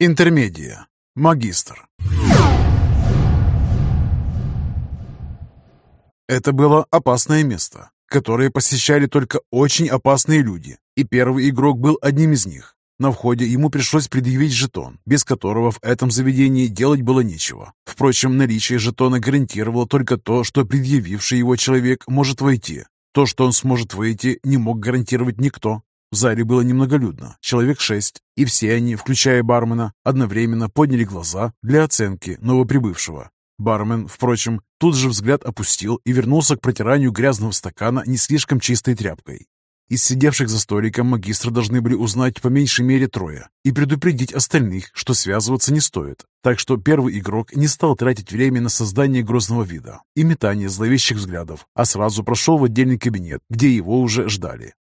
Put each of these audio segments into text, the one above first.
Интермедия. Магистр. Это было опасное место, которое посещали только очень опасные люди, и первый игрок был одним из них. На входе ему пришлось предъявить жетон, без которого в этом заведении делать было нечего. Впрочем, наличие жетона гарантировало только то, что предъявивший его человек может войти. То, что он сможет выйти, не мог гарантировать никто. В зале было немноголюдно, человек шесть, и все они, включая бармена, одновременно подняли глаза для оценки новоприбывшего. Бармен, впрочем, тут же взгляд опустил и вернулся к протиранию грязного стакана не слишком чистой тряпкой. Из сидевших за столиком магистры должны были узнать по меньшей мере трое и предупредить остальных, что связываться не стоит. Так что первый игрок не стал тратить время на создание грозного вида и метание зловещих взглядов, а сразу прошел в отдельный кабинет, где его уже ждали.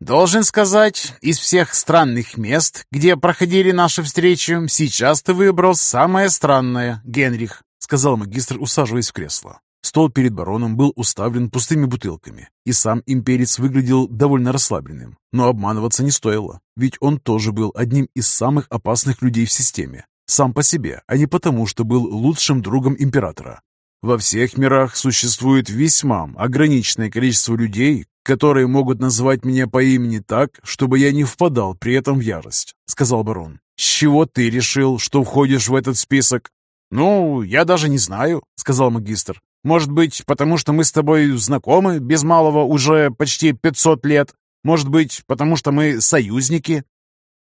«Должен сказать, из всех странных мест, где проходили наши встречи, сейчас ты выбрал самое странное, Генрих», сказал магистр, усаживаясь в кресло. Стол перед бароном был уставлен пустыми бутылками, и сам имперец выглядел довольно расслабленным. Но обманываться не стоило, ведь он тоже был одним из самых опасных людей в системе. Сам по себе, а не потому, что был лучшим другом императора. Во всех мирах существует весьма ограниченное количество людей, которые могут назвать меня по имени так, чтобы я не впадал при этом в ярость», — сказал барон. «С чего ты решил, что входишь в этот список?» «Ну, я даже не знаю», — сказал магистр. «Может быть, потому что мы с тобой знакомы без малого уже почти пятьсот лет? Может быть, потому что мы союзники?»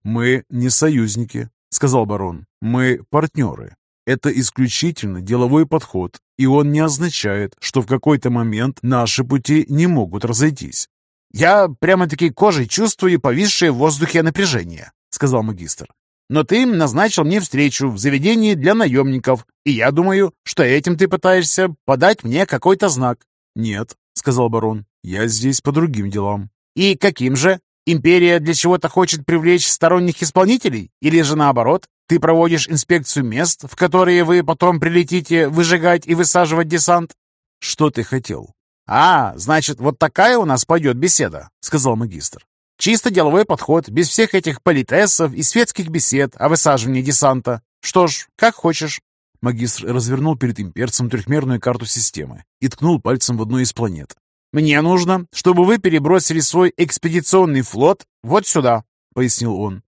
«Мы не союзники», — сказал барон. «Мы партнеры. Это исключительно деловой подход, и он не означает, что в какой-то момент наши пути не могут разойтись. «Я прямо-таки кожей чувствую повисшее в воздухе напряжение», — сказал магистр. «Но ты назначил мне встречу в заведении для наемников, и я думаю, что этим ты пытаешься подать мне какой-то знак». «Нет», — сказал барон, — «я здесь по другим делам». «И каким же? Империя для чего-то хочет привлечь сторонних исполнителей? Или же наоборот, ты проводишь инспекцию мест, в которые вы потом прилетите выжигать и высаживать десант?» «Что ты хотел?» «А, значит, вот такая у нас пойдет беседа», — сказал магистр. «Чисто деловой подход, без всех этих политесов и светских бесед о высаживании десанта. Что ж, как хочешь». Магистр развернул перед имперцем трехмерную карту системы и ткнул пальцем в одну из планет. «Мне нужно, чтобы вы перебросили свой экспедиционный флот вот сюда», — пояснил он.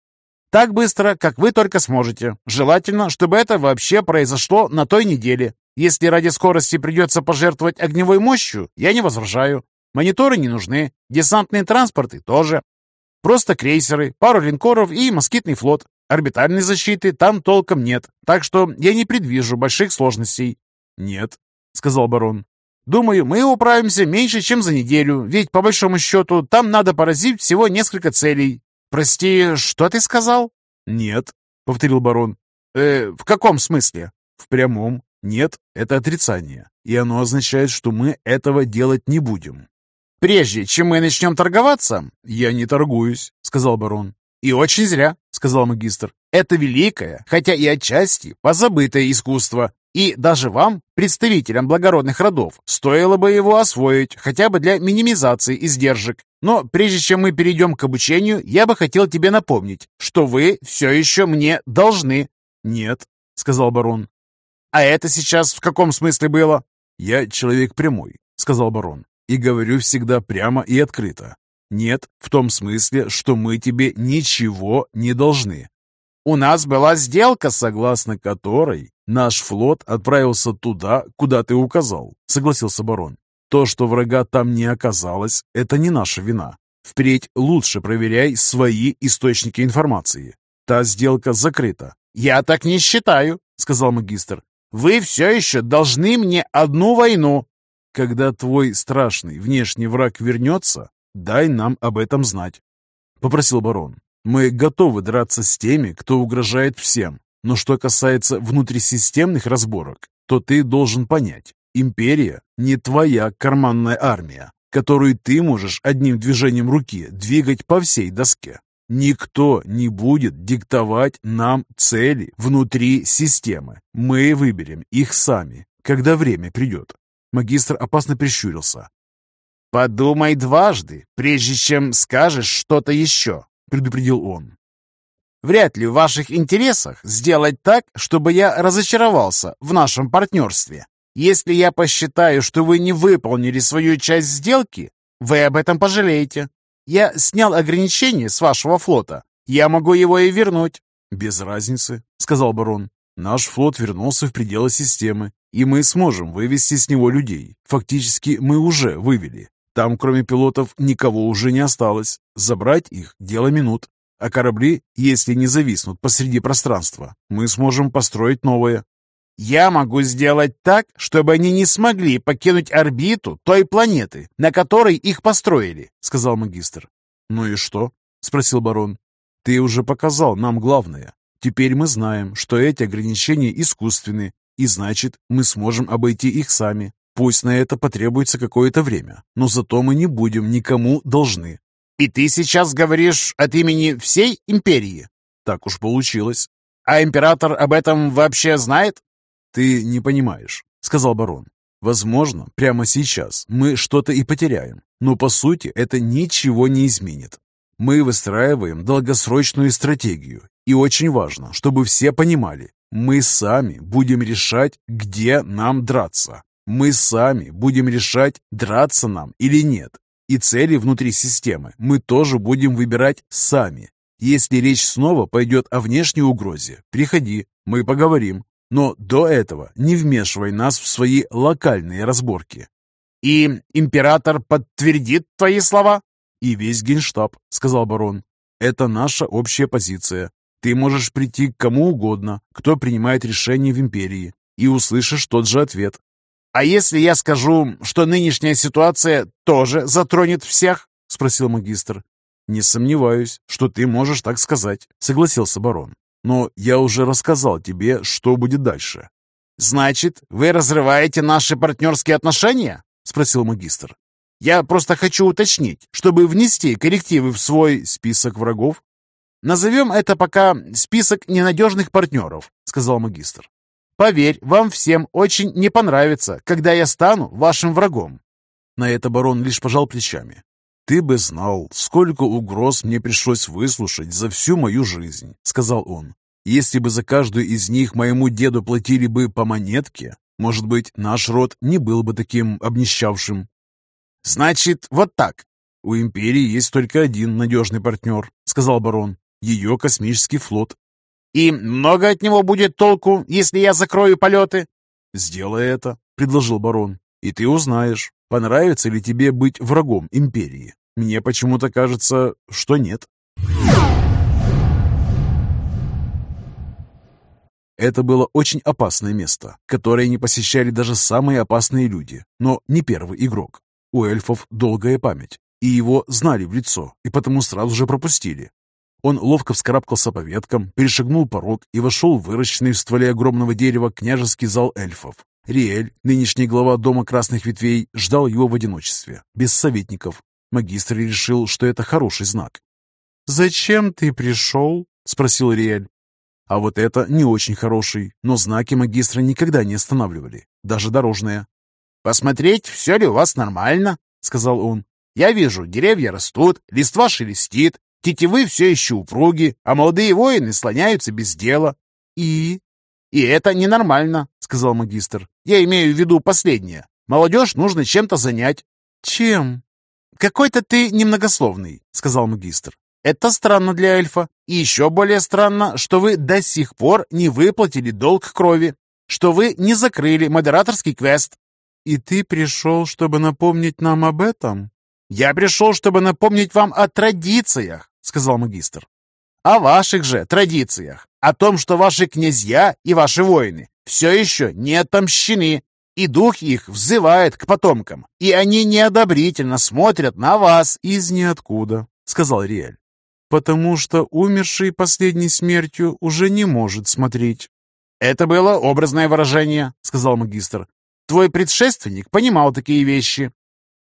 Так быстро, как вы только сможете. Желательно, чтобы это вообще произошло на той неделе. Если ради скорости придется пожертвовать огневой мощью, я не возражаю. Мониторы не нужны, десантные транспорты тоже. Просто крейсеры, пару линкоров и москитный флот. Орбитальной защиты там толком нет, так что я не предвижу больших сложностей». «Нет», — сказал барон. «Думаю, мы управимся меньше, чем за неделю, ведь, по большому счету, там надо поразить всего несколько целей. «Прости, что ты сказал?» «Нет», — повторил барон. «Э, в каком смысле?» «В прямом. Нет, это отрицание. И оно означает, что мы этого делать не будем». «Прежде чем мы начнем торговаться?» «Я не торгуюсь», — сказал барон. «И очень зря», — сказал магистр. «Это великое, хотя и отчасти позабытое искусство, и даже вам, представителям благородных родов, стоило бы его освоить, хотя бы для минимизации издержек. Но прежде чем мы перейдем к обучению, я бы хотел тебе напомнить, что вы все еще мне должны». «Нет», — сказал барон. «А это сейчас в каком смысле было?» «Я человек прямой», — сказал барон, «и говорю всегда прямо и открыто. Нет, в том смысле, что мы тебе ничего не должны. У нас была сделка, согласно которой «Наш флот отправился туда, куда ты указал», — согласился барон. «То, что врага там не оказалось, это не наша вина. Впредь лучше проверяй свои источники информации. Та сделка закрыта». «Я так не считаю», — сказал магистр. «Вы все еще должны мне одну войну». «Когда твой страшный внешний враг вернется, дай нам об этом знать», — попросил барон. «Мы готовы драться с теми, кто угрожает всем, но что касается внутрисистемных разборок, то ты должен понять, империя не твоя карманная армия, которую ты можешь одним движением руки двигать по всей доске. Никто не будет диктовать нам цели внутри системы. Мы выберем их сами, когда время придет. Магистр опасно прищурился. «Подумай дважды, прежде чем скажешь что-то еще», — предупредил он. Вряд ли в ваших интересах сделать так, чтобы я разочаровался в нашем партнерстве. Если я посчитаю, что вы не выполнили свою часть сделки, вы об этом пожалеете. Я снял ограничение с вашего флота. Я могу его и вернуть». «Без разницы», — сказал барон. «Наш флот вернулся в пределы системы, и мы сможем вывести с него людей. Фактически мы уже вывели. Там, кроме пилотов, никого уже не осталось. Забрать их – дело минут. А корабли, если не зависнут посреди пространства, мы сможем построить новое. Я могу сделать так, чтобы они не смогли покинуть орбиту той планеты, на которой их построили, сказал магистр. Ну и что? спросил барон. Ты уже показал нам главное. Теперь мы знаем, что эти ограничения искусственны, и значит, мы сможем обойти их сами. Пусть на это потребуется какое-то время, но зато мы не будем никому должны. «И ты сейчас говоришь от имени всей империи?» «Так уж получилось». «А император об этом вообще знает?» «Ты не понимаешь», — сказал барон. «Возможно, прямо сейчас мы что-то и потеряем, но по сути это ничего не изменит. Мы выстраиваем долгосрочную стратегию, и очень важно, чтобы все понимали, мы сами будем решать, где нам драться. Мы сами будем решать, драться нам или нет. И цели внутри системы мы тоже будем выбирать сами. Если речь снова пойдет о внешней угрозе, приходи, мы поговорим. Но до этого не вмешивай нас в свои локальные разборки. И император подтвердит твои слова? И весь генштаб, сказал барон. Это наша общая позиция. Ты можешь прийти к кому угодно, кто принимает решения в империи, и услышишь тот же ответ. «А если я скажу, что нынешняя ситуация тоже затронет всех?» — спросил магистр. «Не сомневаюсь, что ты можешь так сказать», — согласился барон. «Но я уже рассказал тебе, что будет дальше». «Значит, вы разрываете наши партнерские отношения?» — спросил магистр. «Я просто хочу уточнить, чтобы внести коррективы в свой список врагов». «Назовем это пока список ненадежных партнеров», — сказал магистр. Поверь, вам всем очень не понравится, когда я стану вашим врагом». На это барон лишь пожал плечами. «Ты бы знал, сколько угроз мне пришлось выслушать за всю мою жизнь», — сказал он. «Если бы за каждую из них моему деду платили бы по монетке, может быть, наш род не был бы таким обнищавшим». «Значит, вот так». «У империи есть только один надежный партнер», — сказал барон. «Ее космический флот. И много от него будет толку, если я закрою полеты?» «Сделай это», — предложил барон, — «и ты узнаешь, понравится ли тебе быть врагом империи. Мне почему-то кажется, что нет». Это было очень опасное место, которое не посещали даже самые опасные люди, но не первый игрок. У эльфов долгая память, и его знали в лицо, и потому сразу же пропустили. Он ловко вскарабкался по веткам, перешагнул порог и вошел в выращенный в стволе огромного дерева княжеский зал эльфов. Риэль, нынешний глава Дома Красных Ветвей, ждал его в одиночестве, без советников. Магистр решил, что это хороший знак. «Зачем ты пришел?» — спросил Риэль. А вот это не очень хороший, но знаки магистра никогда не останавливали, даже дорожные. «Посмотреть, все ли у вас нормально», — сказал он. «Я вижу, деревья растут, листва шелестит, Тетивы все еще упруги, а молодые воины слоняются без дела. И? И это ненормально, сказал магистр. Я имею в виду последнее. Молодежь нужно чем-то занять. Чем? Какой-то ты немногословный, сказал магистр. Это странно для эльфа. И еще более странно, что вы до сих пор не выплатили долг крови, что вы не закрыли модераторский квест. И ты пришел, чтобы напомнить нам об этом? «Я пришел, чтобы напомнить вам о традициях», — сказал магистр. «О ваших же традициях, о том, что ваши князья и ваши воины все еще не отомщены, и дух их взывает к потомкам, и они неодобрительно смотрят на вас из ниоткуда», — сказал Риэль. «Потому что умерший последней смертью уже не может смотреть». «Это было образное выражение», — сказал магистр. «Твой предшественник понимал такие вещи,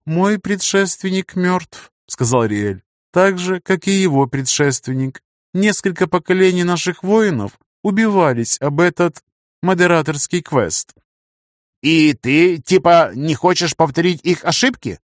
«Мой предшественник мертв», — сказал Риэль, «так же, как и его предшественник. Несколько поколений наших воинов убивались об этот модераторский квест». «И ты, типа, не хочешь повторить их ошибки?»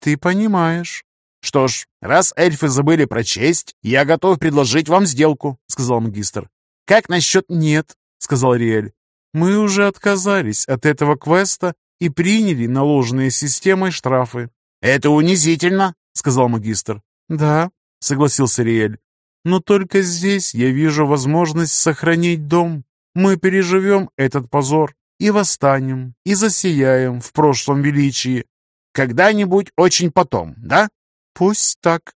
«Ты понимаешь». «Что ж, раз эльфы забыли про честь, я готов предложить вам сделку», — сказал магистр. «Как насчет нет?» — сказал Риэль. «Мы уже отказались от этого квеста и приняли наложенные системой штрафы». «Это унизительно», — сказал магистр. «Да», — согласился Риэль. «Но только здесь я вижу возможность сохранить дом. Мы переживем этот позор и восстанем, и засияем в прошлом величии. Когда-нибудь очень потом, да? Пусть так.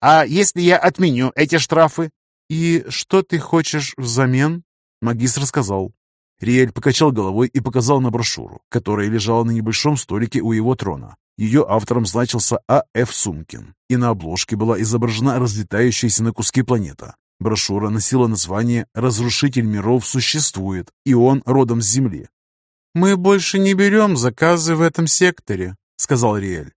А если я отменю эти штрафы? И что ты хочешь взамен? Магистр сказал. Риэль покачал головой и показал на брошюру, которая лежала на небольшом столике у его трона. Ее автором значился А.Ф. Сумкин, и на обложке была изображена разлетающаяся на куски планета. Брошюра носила название «Разрушитель миров существует, и он родом с Земли». «Мы больше не берем заказы в этом секторе», — сказал Риэль.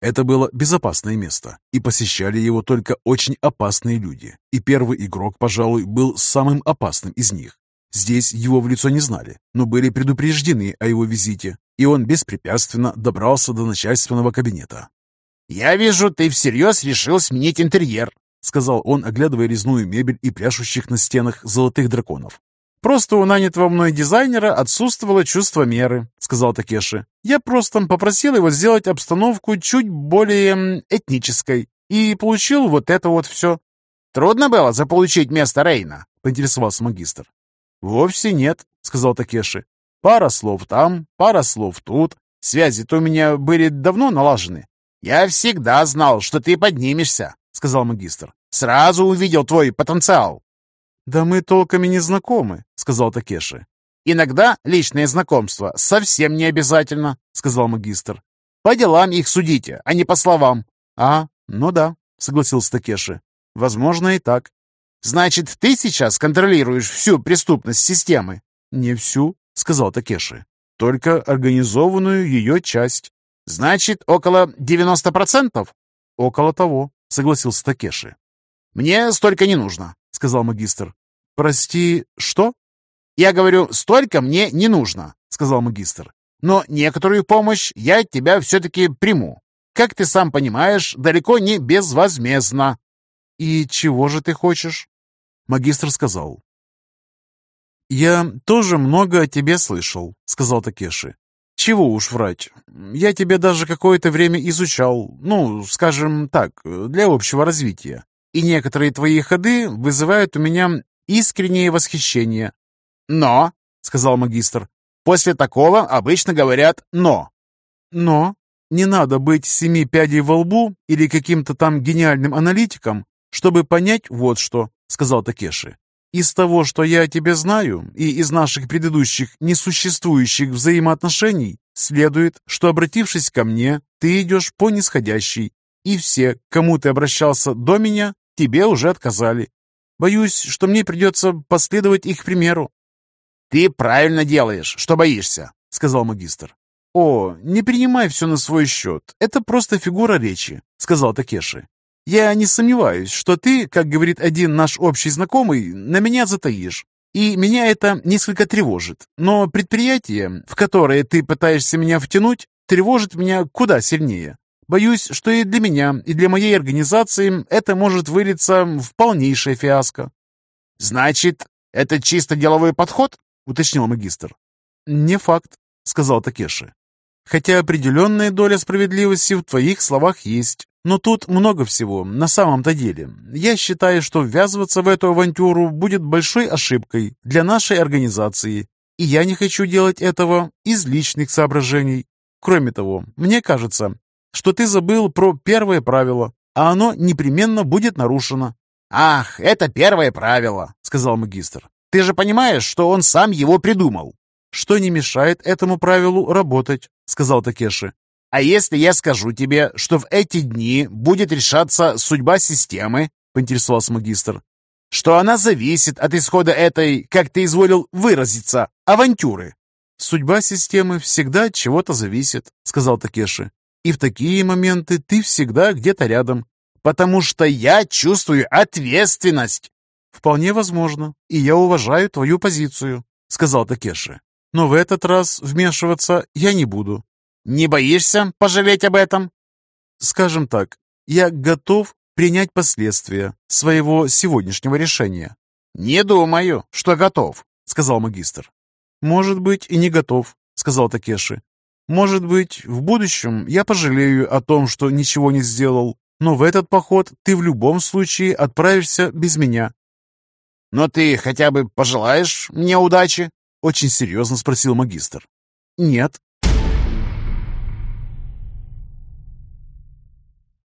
Это было безопасное место, и посещали его только очень опасные люди, и первый игрок, пожалуй, был самым опасным из них. Здесь его в лицо не знали, но были предупреждены о его визите, и он беспрепятственно добрался до начальственного кабинета. «Я вижу, ты всерьез решил сменить интерьер», — сказал он, оглядывая резную мебель и пляшущих на стенах золотых драконов. «Просто у нанятого мной дизайнера отсутствовало чувство меры», — сказал Такеши. «Я просто попросил его сделать обстановку чуть более этнической и получил вот это вот все». «Трудно было заполучить место Рейна?» — поинтересовался магистр. «Вовсе нет», — сказал Такеши. «Пара слов там, пара слов тут. Связи-то у меня были давно налажены. «Я всегда знал, что ты поднимешься», — сказал магистр. «Сразу увидел твой потенциал». «Да мы толком и не знакомы», — сказал Такеши. «Иногда личное знакомство совсем не обязательно», — сказал магистр. «По делам их судите, а не по словам». «А, ну да», — согласился Такеши. «Возможно и так». «Значит, ты сейчас контролируешь всю преступность системы?» «Не всю», — сказал Такеши. «Только организованную ее часть». Значит, около 90%? Около того, согласился Такеши. Мне столько не нужно, сказал магистр. Прости, что? Я говорю, столько мне не нужно, сказал магистр. Но некоторую помощь я от тебя все-таки приму. Как ты сам понимаешь, далеко не безвозмездно. И чего же ты хочешь? Магистр сказал. «Я тоже много о тебе слышал», — сказал Такеши. Чего уж врать. Я тебя даже какое-то время изучал, ну, скажем так, для общего развития. И некоторые твои ходы вызывают у меня искреннее восхищение. «Но», — сказал магистр, — «после такого обычно говорят «но». «Но» не надо быть семи пядей во лбу или каким-то там гениальным аналитиком, чтобы понять вот что», — сказал Такеши. Из того, что я о тебе знаю, и из наших предыдущих несуществующих взаимоотношений, следует, что, обратившись ко мне, ты идешь по нисходящей, и все, к кому ты обращался до меня, тебе уже отказали. Боюсь, что мне придется последовать их примеру». «Ты правильно делаешь, что боишься», — сказал магистр. «О, не принимай все на свой счет. Это просто фигура речи», — сказал Такеши. Я не сомневаюсь, что ты, как говорит один наш общий знакомый, на меня затаишь. И меня это несколько тревожит. Но предприятие, в которое ты пытаешься меня втянуть, тревожит меня куда сильнее. Боюсь, что и для меня, и для моей организации это может вылиться в полнейшее фиаско. «Значит, это чисто деловой подход?» — уточнил магистр. «Не факт», — сказал Такеши. «Хотя определенная доля справедливости в твоих словах есть. Но тут много всего, на самом-то деле. Я считаю, что ввязываться в эту авантюру будет большой ошибкой для нашей организации. И я не хочу делать этого из личных соображений. Кроме того, мне кажется, что ты забыл про первое правило, а оно непременно будет нарушено. «Ах, это первое правило», — сказал магистр. «Ты же понимаешь, что он сам его придумал». «Что не мешает этому правилу работать», — сказал Такеши. А если я скажу тебе, что в эти дни будет решаться судьба системы, поинтересовался магистр, что она зависит от исхода этой, как ты изволил выразиться, авантюры? Судьба системы всегда от чего-то зависит, сказал Такеши. И в такие моменты ты всегда где-то рядом. Потому что я чувствую ответственность. Вполне возможно, и я уважаю твою позицию, сказал Такеши. Но в этот раз вмешиваться я не буду. Не боишься пожалеть об этом? Скажем так, я готов принять последствия своего сегодняшнего решения. Не думаю, что готов, сказал магистр. Может быть, и не готов, сказал Такеши. Может быть, в будущем я пожалею о том, что ничего не сделал, но в этот поход ты в любом случае отправишься без меня. «Но ты хотя бы пожелаешь мне удачи?» — очень серьезно спросил магистр. «Нет»,